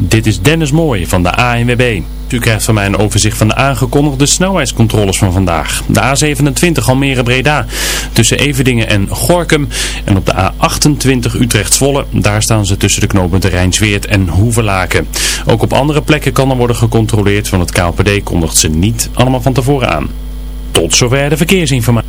Dit is Dennis Mooij van de ANWB. U krijgt van mij een overzicht van de aangekondigde snelheidscontroles van vandaag. De A27 Almere Breda tussen Everdingen en Gorkum. En op de A28 Utrecht Zwolle. Daar staan ze tussen de knooppunten Rijnsweert en Hoevelaken. Ook op andere plekken kan er worden gecontroleerd. Van het KLPD kondigt ze niet allemaal van tevoren aan. Tot zover de verkeersinformatie.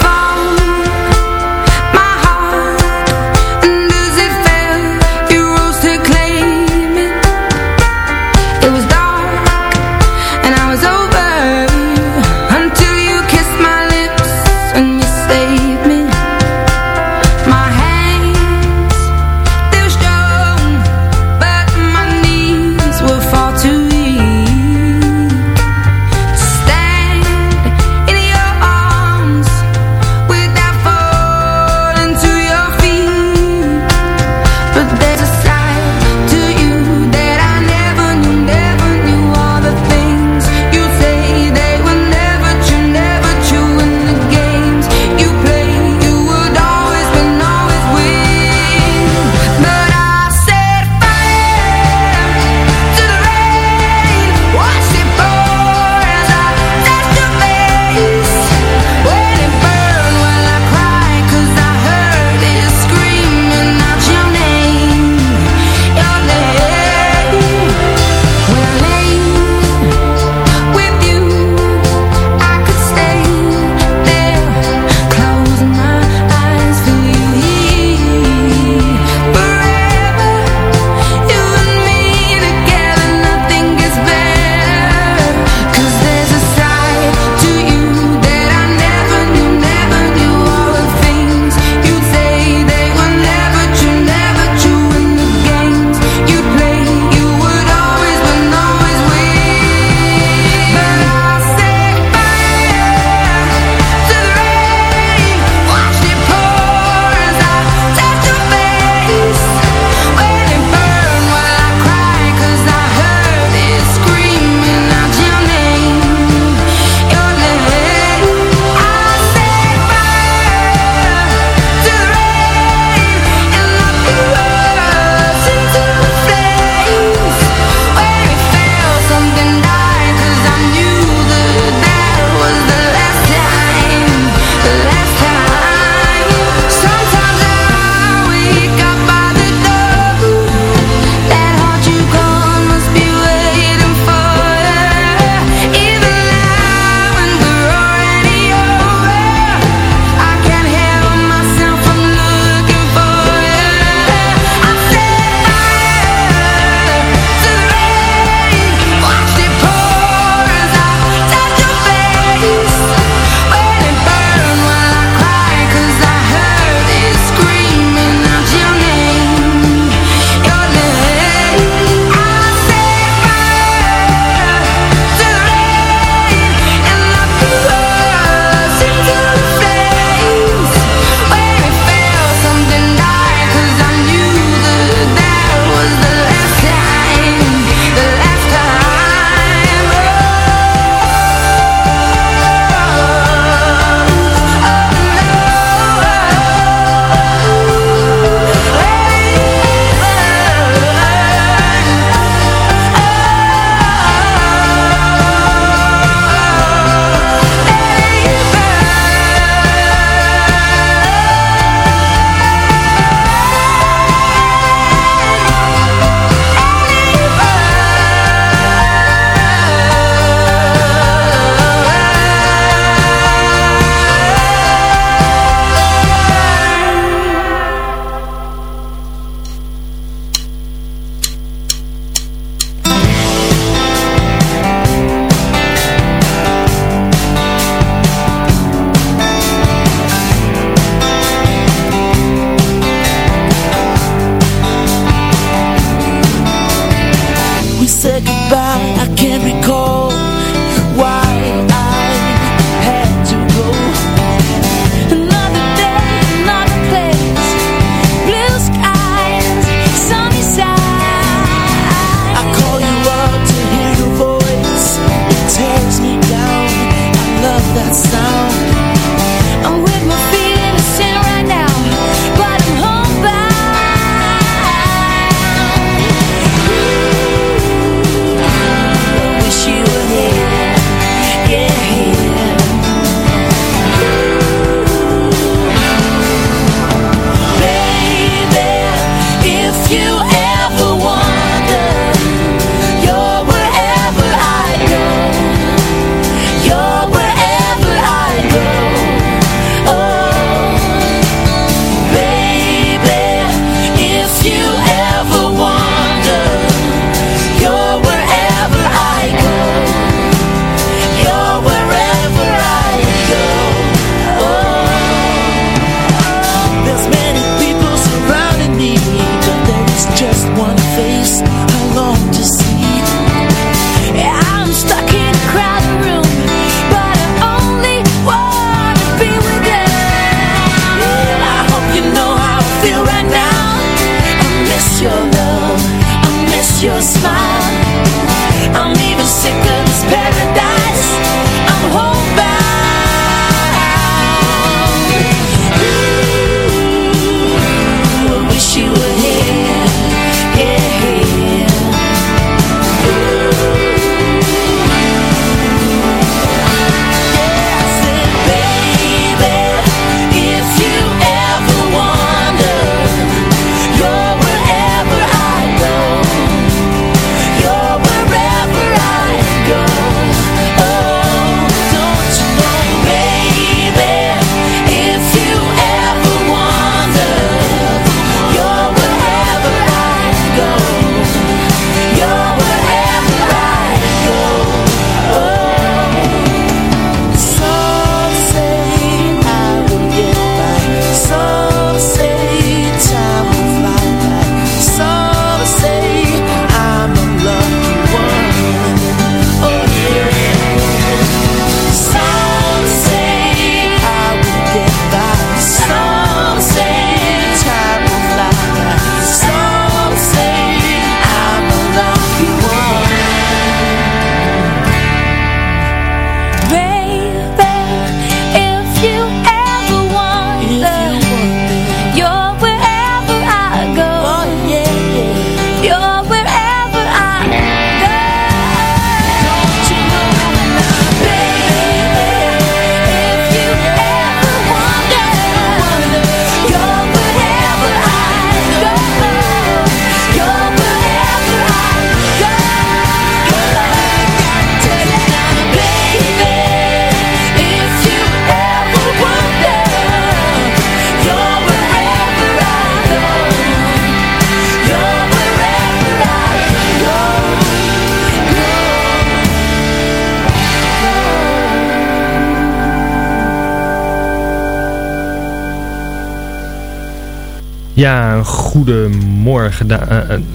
Ja, goedemorgen,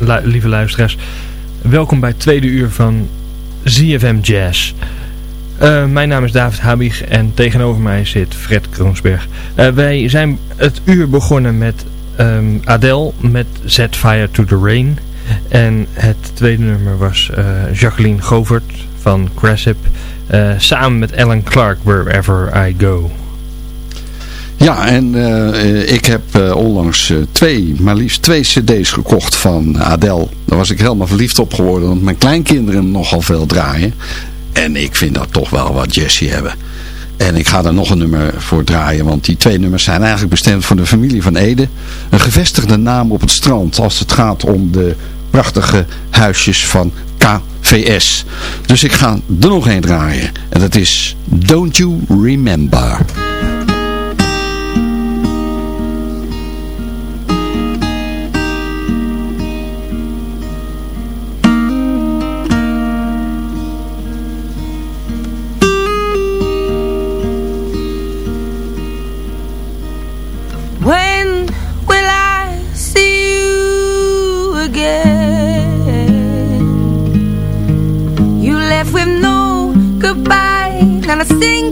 uh, lieve luisteraars. Welkom bij het tweede uur van ZFM Jazz. Uh, mijn naam is David Habig en tegenover mij zit Fred Kroonsberg. wij zijn het uur begonnen met um, Adele met Set Fire to the Rain. En het tweede nummer was Jacqueline Govert van Cressip. samen met Alan Clark, Wherever I Go. Ja, en uh, ik heb uh, onlangs uh, twee, maar liefst twee cd's gekocht van Adele. Daar was ik helemaal verliefd op geworden, want mijn kleinkinderen nogal veel draaien. En ik vind dat toch wel wat Jessie hebben. En ik ga daar nog een nummer voor draaien, want die twee nummers zijn eigenlijk bestemd voor de familie van Ede. Een gevestigde naam op het strand als het gaat om de prachtige huisjes van KVS. Dus ik ga er nog een draaien. En dat is Don't You Remember. I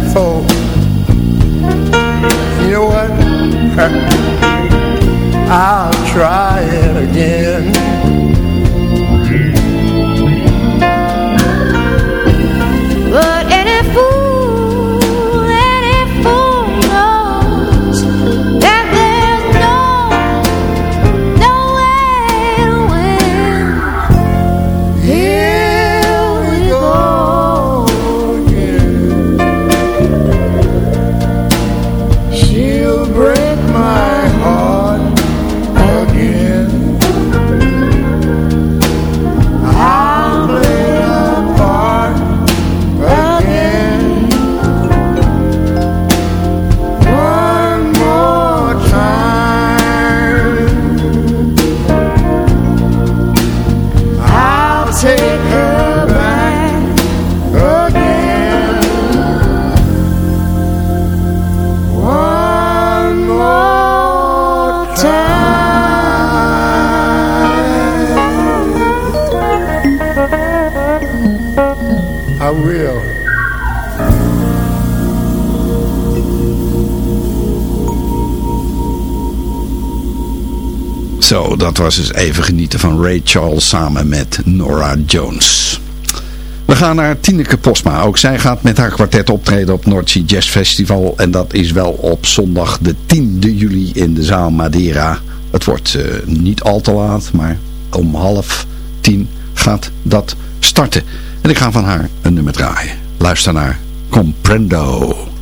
before. Was dus even genieten van Ray Charles samen met Nora Jones. We gaan naar Tineke Posma. Ook zij gaat met haar kwartet optreden op North Sea Jazz Festival. En dat is wel op zondag de 10e juli in de zaal Madeira. Het wordt eh, niet al te laat, maar om half tien gaat dat starten. En ik ga van haar een nummer draaien. Luister naar Comprendo.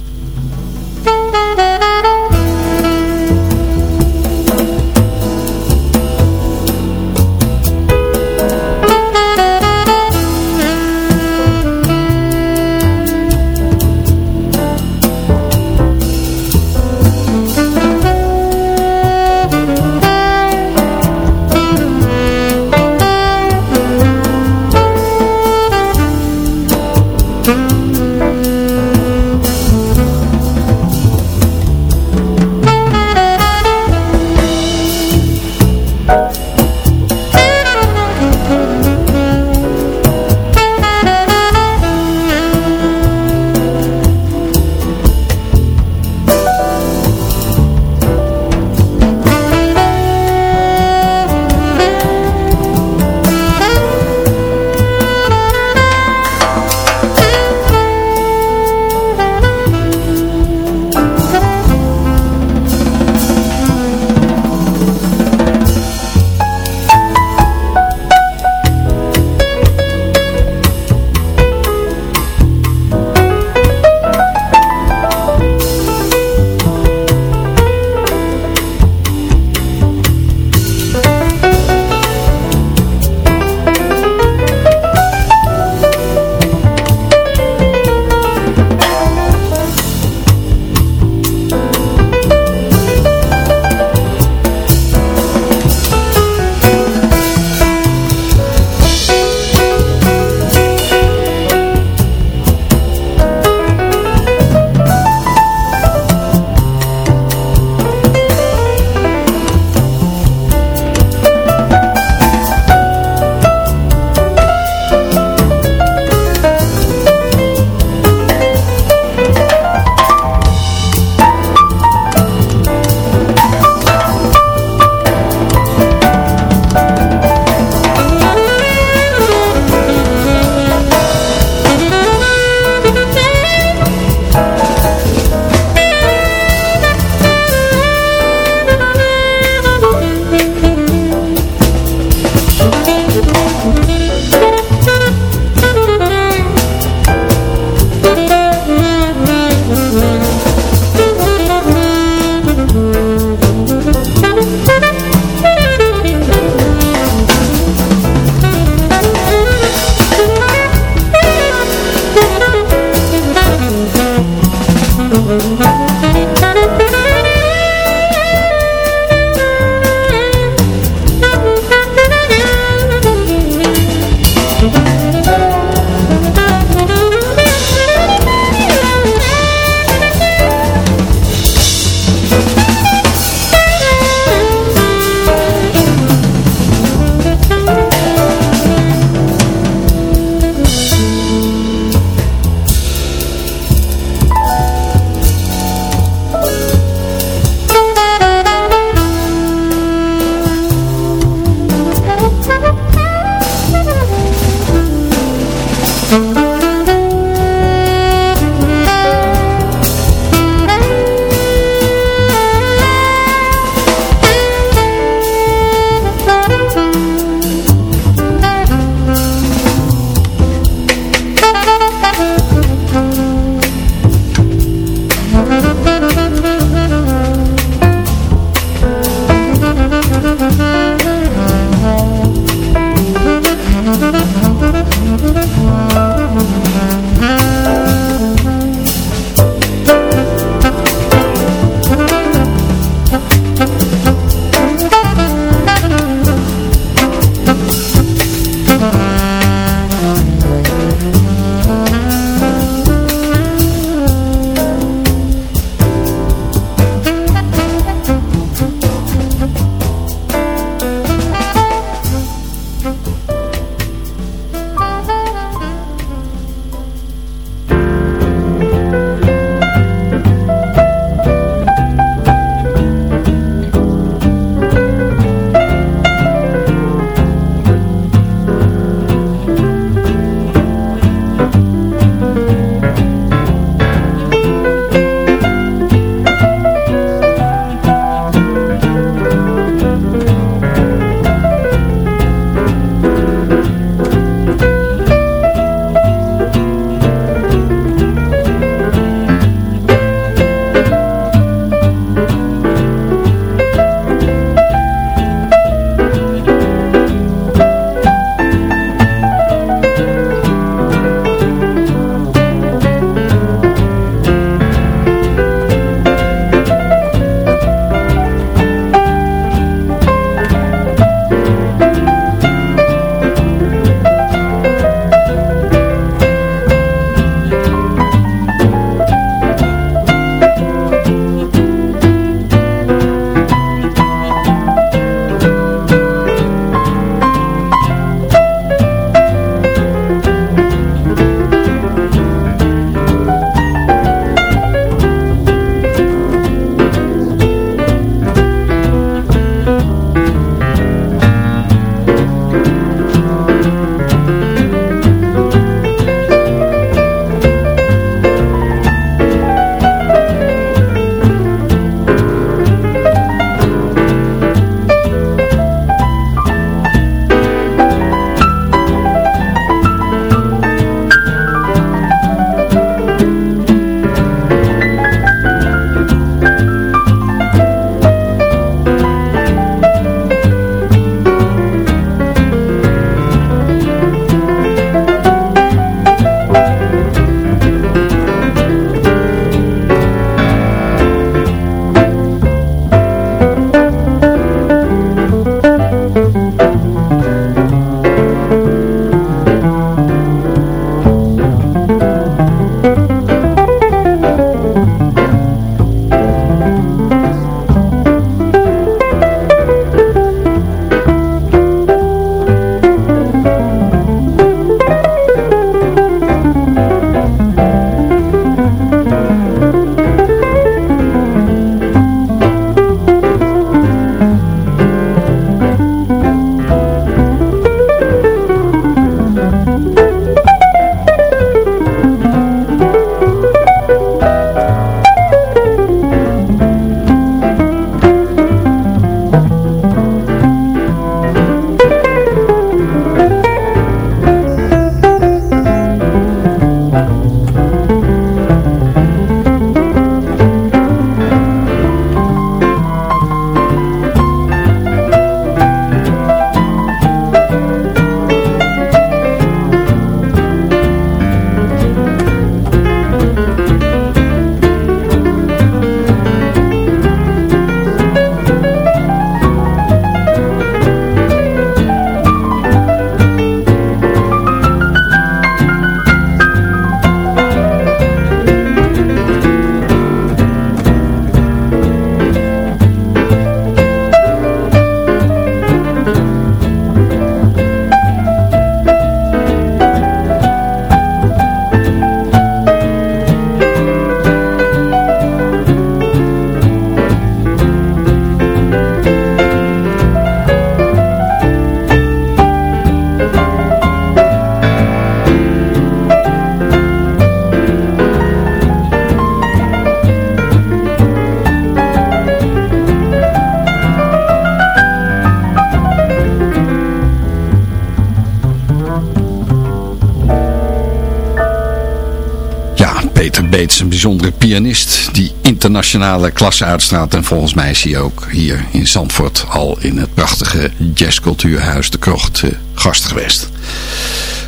Internationale klasse uitstraalt. En volgens mij is hij ook hier in Zandvoort al in het prachtige jazzcultuurhuis De Krocht uh, gast geweest.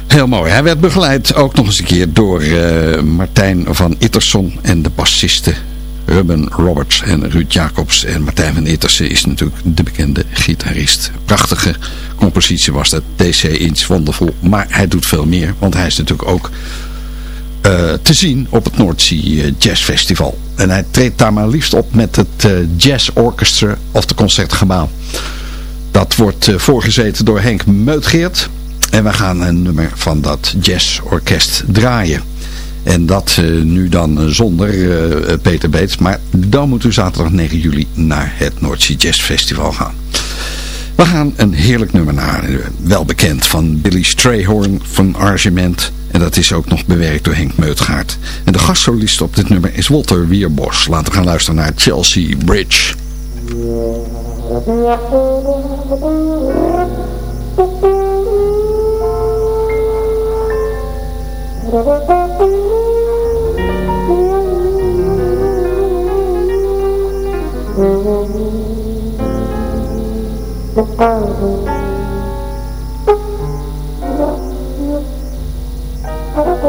Heel mooi. Hij werd begeleid ook nog eens een keer door uh, Martijn van Itterson en de bassisten Ruben Roberts en Ruud Jacobs. En Martijn van Ittersen is natuurlijk de bekende gitarist. Prachtige compositie was dat. DC Inch, wonderful. Maar hij doet veel meer, want hij is natuurlijk ook uh, te zien op het Noordzee Jazz Festival. En hij treedt daar maar liefst op met het uh, Jazz Orchestra of de Concertgebouw. Dat wordt uh, voorgezeten door Henk Meutgeert. En we gaan een nummer van dat jazzorkest draaien. En dat uh, nu dan zonder Peter Beets. Maar dan moet u zaterdag 9 juli naar het Noordzee Jazz Festival gaan. We gaan een heerlijk nummer naar. Wel bekend van Billy Strayhorn van Argement. En dat is ook nog bewerkt door Henk Meutgaard. En de gastsolist op dit nummer is Walter Wierbos. Laten we gaan luisteren naar Chelsea Bridge.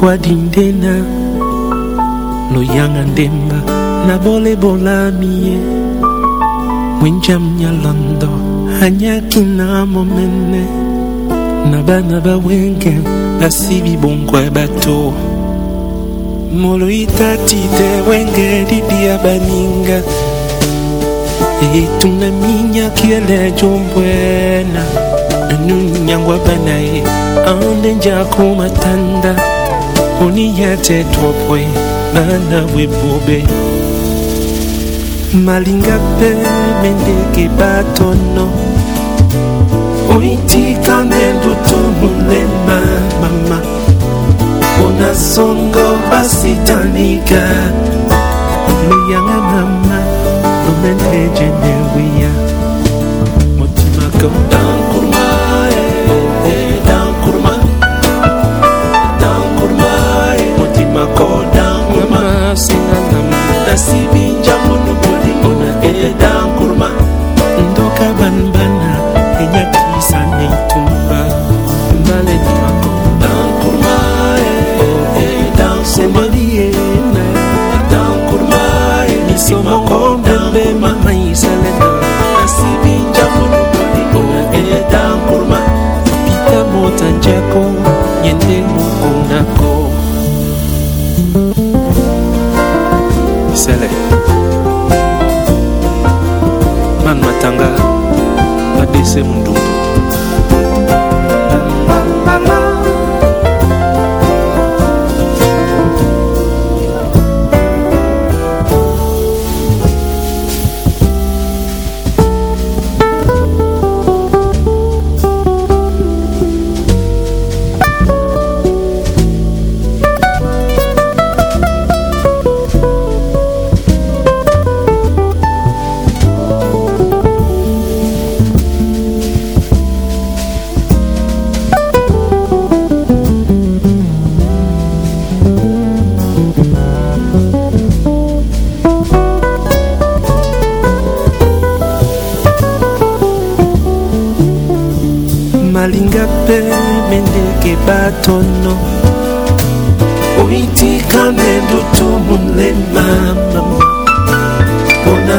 lokwadi ndena loyanga ndemba na bolebolami ye wenjam nyalondo anyaki na momene na bana bawenge basibi bongwa bato. Moloi tati te wenge didia baninga etuna minyakiele jombwena nunyangwa banaye ande njako matanda oniyate mana banawe bobe malinga mpe mendeke batono. Oyitika ndenduto molema mama. Mpona songo basitanika loyanga mama. Lomene motima motimako Sinanam Nasibin Jamun semntu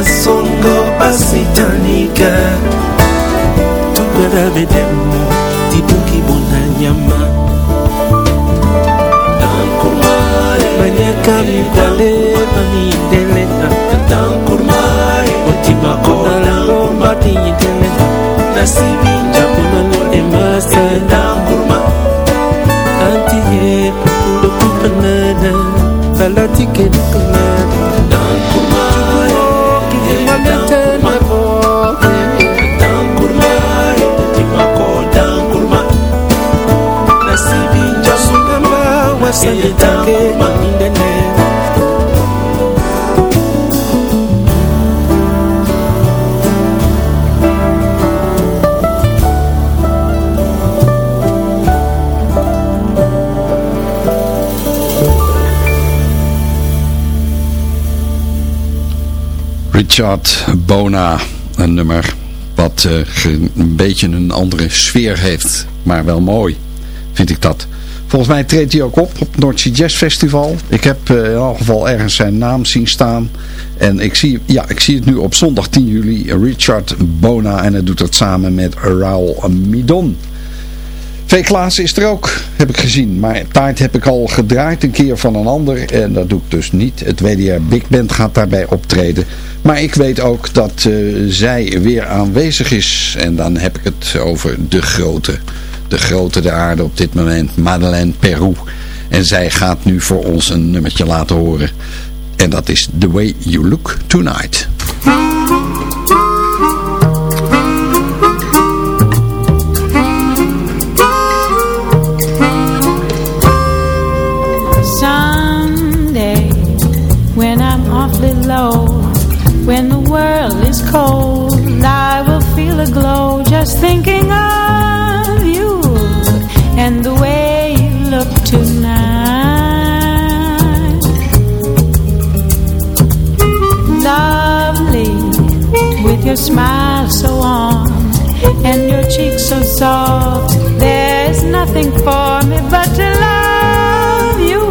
songo basi tanika. Tungana tibuki bona nyama. Banyaka mikale bamindele otimakonalangombatinyitele nasibinjapenalo emasa antiye lokupanana balatikelekanaa Richard Bona, een nummer wat ge- een beetje een andere sfeer heeft, maar wel mooi, vind ik dat. Volgens mij treedt hij ook op op het Noordzee Jazz Festival. Ik heb eh, in elk geval ergens zijn naam zien staan. En ik zie, ja, ik zie het nu op zondag 10 juli, Richard Bona. En hij doet dat samen met Raoul Midon. V. Klaas is er ook, heb ik gezien. Maar taart heb ik al gedraaid een keer van een ander. En dat doe ik dus niet. Het WDR Big Band gaat daarbij optreden. Maar ik weet ook dat eh, zij weer aanwezig is. En dan heb ik het over de grote. De grote der aarde op dit moment. Madeleine Peru. En zij gaat nu voor ons een nummertje laten horen. En dat is The Way You Look Tonight. Someday, when I'm awfully low, when the world is cold, I will feel a glow just thinking of your smile so warm and your cheeks so soft, there's nothing for me but to love you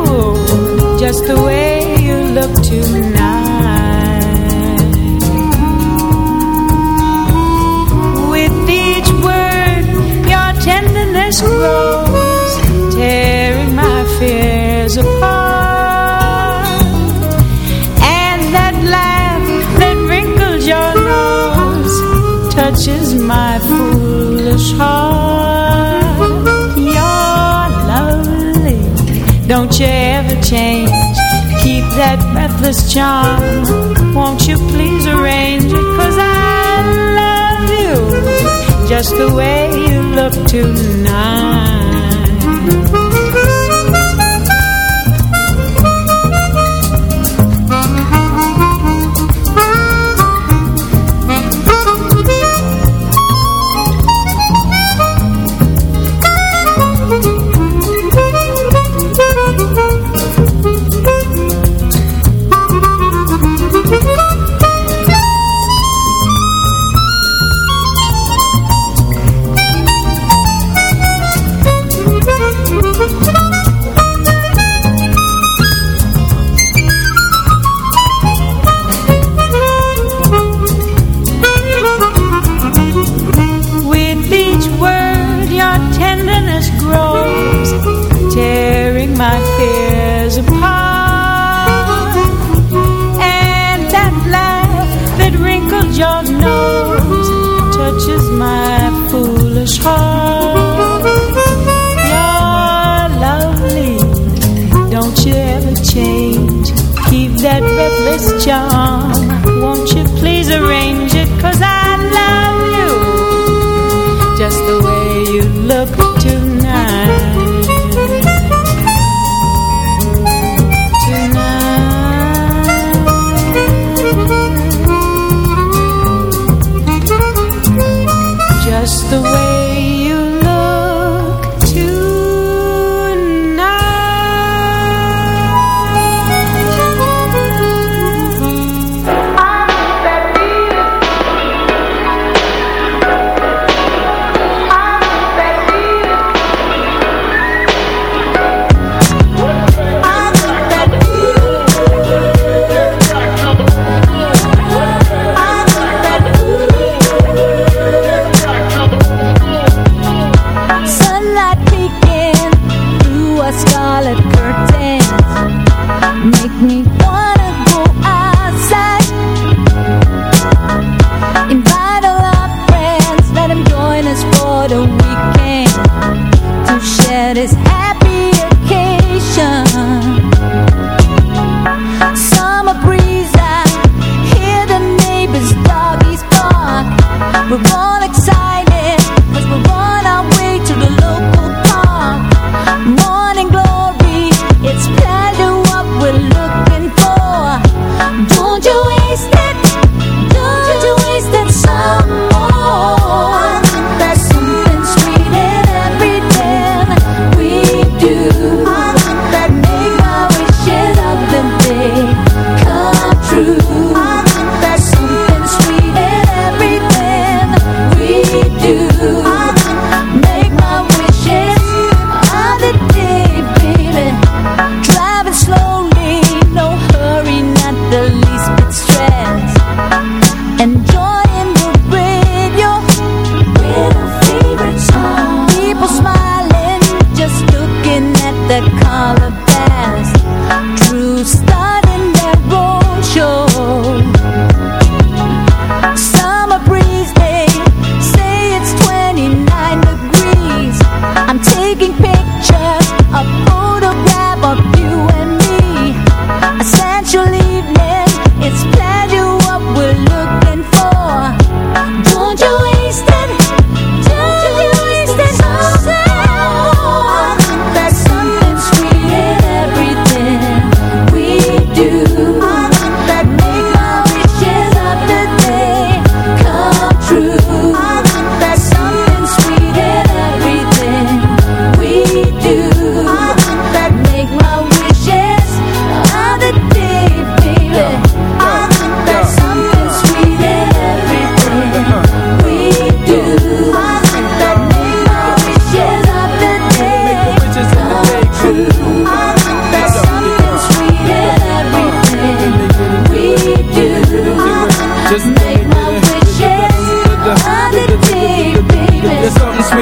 just the way you look tonight. With each word, your tenderness grows, tearing my fears apart. Touches my foolish heart. You're lovely, don't you ever change. Keep that breathless charm. Won't you please arrange it? Cause I love you just the way you look tonight.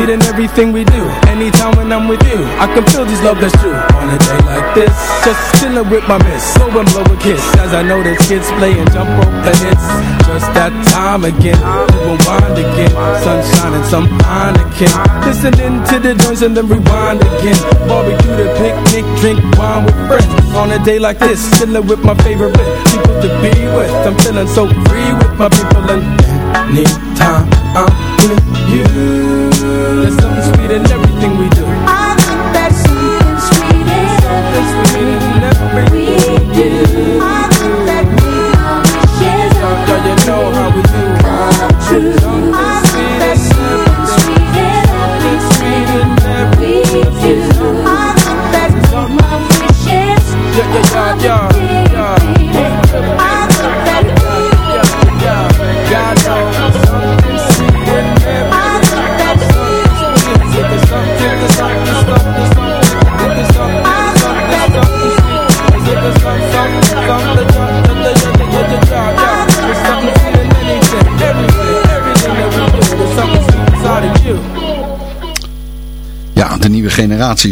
Sweet in everything we do. Anytime when I'm with you, I can feel this love that's true. On a day like this, just chilling with my miss. Slow and blow a kiss. As I know that kids play and jump rope the hits. Just that time again. Rewind again. Sunshine and some Heineken. Listening to the joints and then rewind again. Barbecue the picnic, drink wine with friends. On a day like this, chilling with my favorite people to be with. I'm feeling so free with my people and anytime I'm with you. There's something sweet in everything we do. I think something sweet Something sweet in everything we do. I think that make our wishes Girl, you know how we do. come true. I think there's something sweet in everything we do. I think that make our wishes Yeah, yeah, yeah, yeah, yeah.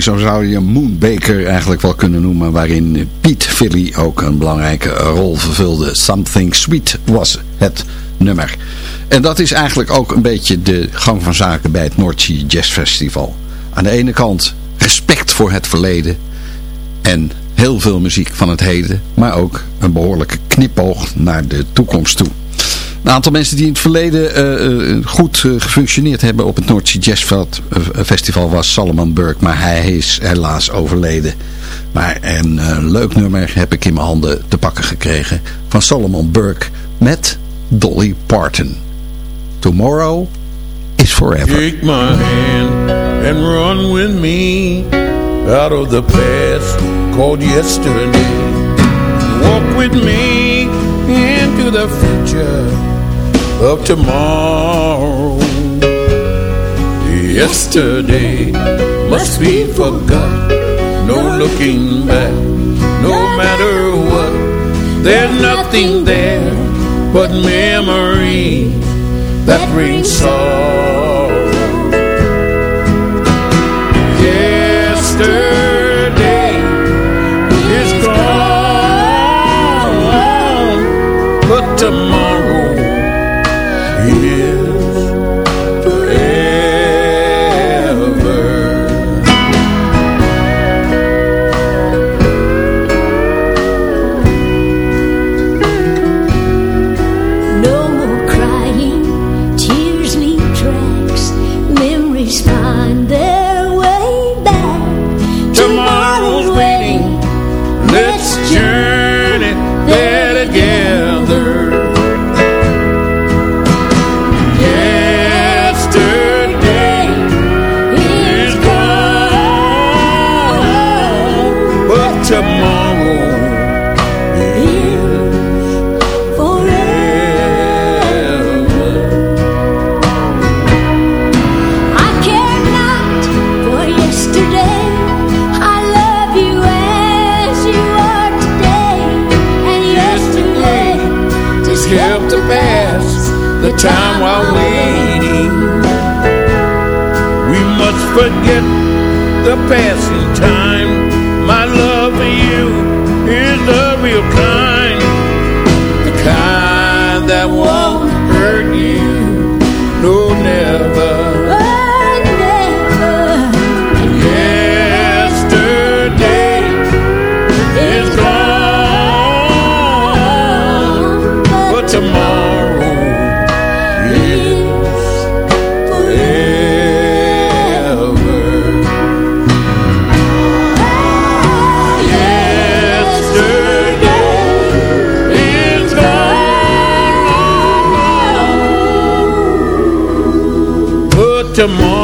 Zo zou je Moonbaker eigenlijk wel kunnen noemen, waarin Piet Philly ook een belangrijke rol vervulde. Something Sweet was het nummer. En dat is eigenlijk ook een beetje de gang van zaken bij het Sea Jazz Festival. Aan de ene kant respect voor het verleden en heel veel muziek van het heden, maar ook een behoorlijke knipoog naar de toekomst toe. Een aantal mensen die in het verleden eh, eh, goed eh, gefunctioneerd hebben op het North Sea Jazz Festival was Salomon Burke, maar hij is helaas overleden. Maar een leuk nummer heb ik in mijn handen te pakken gekregen van Solomon Burke met Dolly Parton. Tomorrow is forever. Take my hand and run with me out of the past called yesterday. Walk with me into the future of tomorrow. Yesterday must be forgot. No looking back, no matter what. There's nothing there but memory that brings sorrow. Yesterday is gone, but tomorrow Help to pass the time while waiting. We must forget the passing time. My love for you is the real kind, the kind that won't hurt you. amor.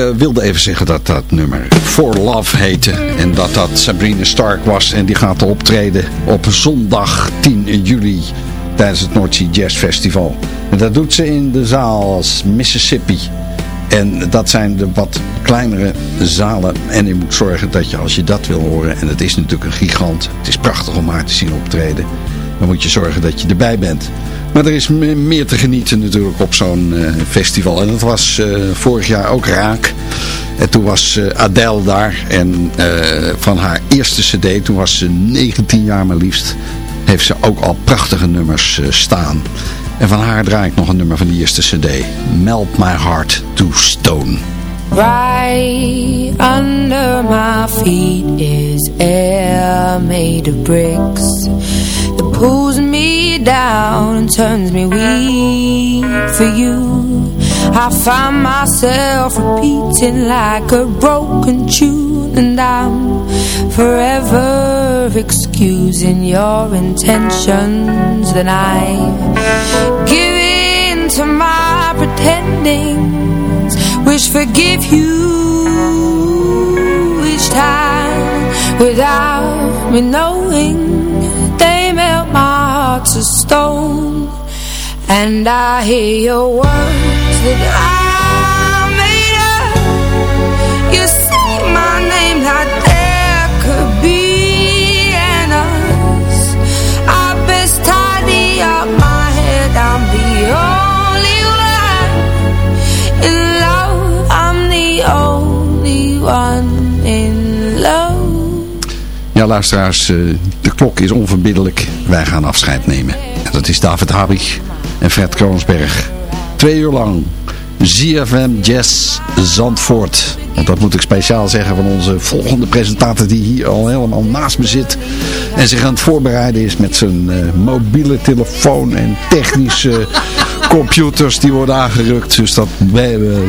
Eh, wilde even zeggen dat dat nummer For Love heette. En dat dat Sabrina Stark was. En die gaat optreden op zondag 10 juli tijdens het North Sea Jazz Festival. En dat doet ze in de zaal Mississippi. En dat zijn de wat kleinere zalen. En je moet zorgen dat je als je dat wil horen. En het is natuurlijk een gigant. Het is prachtig om haar te zien optreden. Dan moet je zorgen dat je erbij bent. Maar er is me- meer te genieten natuurlijk op zo'n eh, festival. En dat was eh, vorig jaar ook raak. En toen was eh, Adele daar. En van haar eerste cd, toen was ze 19 jaar maar liefst. Heeft ze ook al prachtige nummers staan. En van haar draai ik nog een nummer van die eerste cd. Melt My Heart to Stone. Right under my feet is air made of bricks that pulls me down and turns me weak for you. I find myself repeating like a broken tune, and I'm forever excusing your intentions. Then I give in to my pretending forgive you. Each time without me knowing they melt my heart to stone. And I hear your words that I Ja, luisteraars, eh, de klok is onverbiddelijk. Wij gaan afscheid nemen. En dat is David Habig en Fred Kroonsberg. Twee uur lang ZFM Jazz Zandvoort. Want dat moet ik speciaal zeggen van onze volgende presentator die hier al helemaal naast me zit. En zich aan het voorbereiden is met zijn eh, mobiele telefoon en technische computers die worden aangerukt. Dus dat,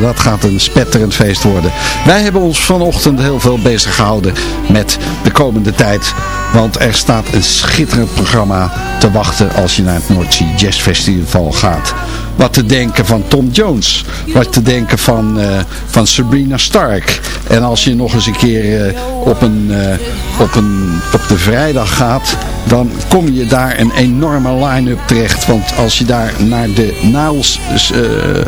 dat gaat een spetterend feest worden. Wij hebben ons vanochtend heel veel bezig gehouden met de komende tijd. Want er staat een schitterend programma te wachten als je naar het Noordzee Jazz Festival gaat. Wat te denken van Tom Jones. Wat te denken van, eh, van Sabrina Stark. En als je nog eens een keer eh, op, een, eh, op, een, op de vrijdag gaat, dan kom je daar een enorme line-up terecht. Want als je daar naar de Niles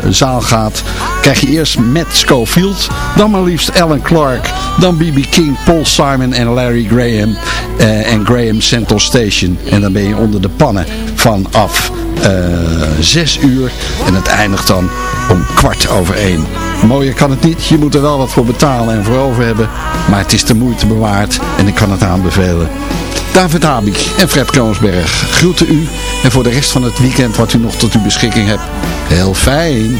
zaal gaat, krijg je eerst Matt Schofield, dan maar liefst Alan Clark, dan B.B. King, Paul Simon en Larry Graham en Graham Central Station. En dan ben je onder de pannen vanaf uh, zes uur. En het eindigt dan om kwart over één. Mooier kan het niet. Je moet er wel wat voor betalen en voor over hebben. Maar het is de moeite bewaard en ik kan het aanbevelen. David Habik en Fred Kroonsberg groeten u. En voor de rest van het weekend wat u nog tot uw beschikking hebt. Heel fijn.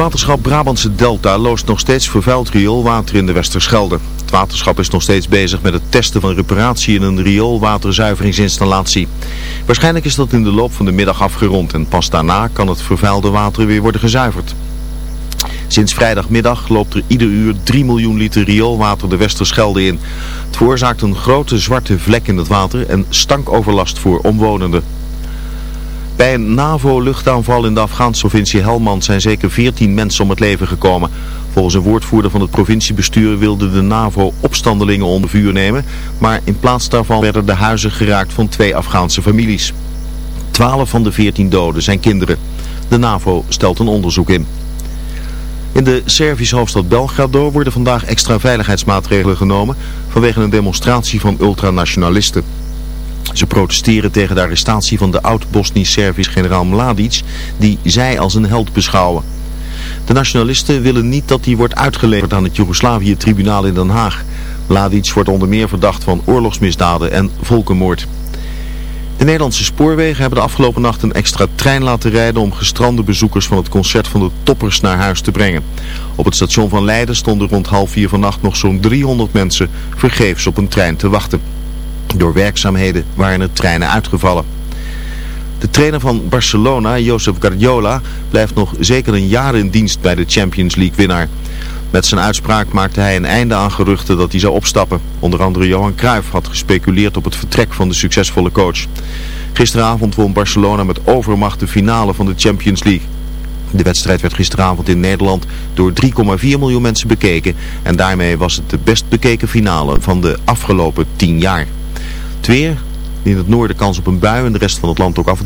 Waterschap Brabantse Delta loost nog steeds vervuild rioolwater in de Westerschelde. Het waterschap is nog steeds bezig met het testen van reparatie in een rioolwaterzuiveringsinstallatie. Waarschijnlijk is dat in de loop van de middag afgerond en pas daarna kan het vervuilde water weer worden gezuiverd. Sinds vrijdagmiddag loopt er ieder uur 3 miljoen liter rioolwater de Westerschelde in. Het veroorzaakt een grote zwarte vlek in het water en stankoverlast voor omwonenden. Bij een NAVO-luchtaanval in de Afghaanse provincie Helmand zijn zeker 14 mensen om het leven gekomen. Volgens een woordvoerder van het provinciebestuur wilde de NAVO opstandelingen onder vuur nemen, maar in plaats daarvan werden de huizen geraakt van twee Afghaanse families. 12 van de 14 doden zijn kinderen. De NAVO stelt een onderzoek in. In de Servische hoofdstad Belgrado worden vandaag extra veiligheidsmaatregelen genomen vanwege een demonstratie van ultranationalisten. Ze protesteren tegen de arrestatie van de oud-Bosnisch-Servisch generaal Mladic, die zij als een held beschouwen. De nationalisten willen niet dat hij wordt uitgeleverd aan het Joegoslavië-tribunaal in Den Haag. Mladic wordt onder meer verdacht van oorlogsmisdaden en volkenmoord. De Nederlandse spoorwegen hebben de afgelopen nacht een extra trein laten rijden om gestrande bezoekers van het concert van de toppers naar huis te brengen. Op het station van Leiden stonden rond half vier vannacht nog zo'n 300 mensen vergeefs op een trein te wachten. Door werkzaamheden waren er treinen uitgevallen. De trainer van Barcelona, Josep Guardiola, blijft nog zeker een jaar in dienst bij de Champions League winnaar. Met zijn uitspraak maakte hij een einde aan geruchten dat hij zou opstappen. Onder andere Johan Cruijff had gespeculeerd op het vertrek van de succesvolle coach. Gisteravond won Barcelona met overmacht de finale van de Champions League. De wedstrijd werd gisteravond in Nederland door 3,4 miljoen mensen bekeken. En daarmee was het de best bekeken finale van de afgelopen 10 jaar. Het weer, in het noorden kans op een bui en de rest van het land ook af en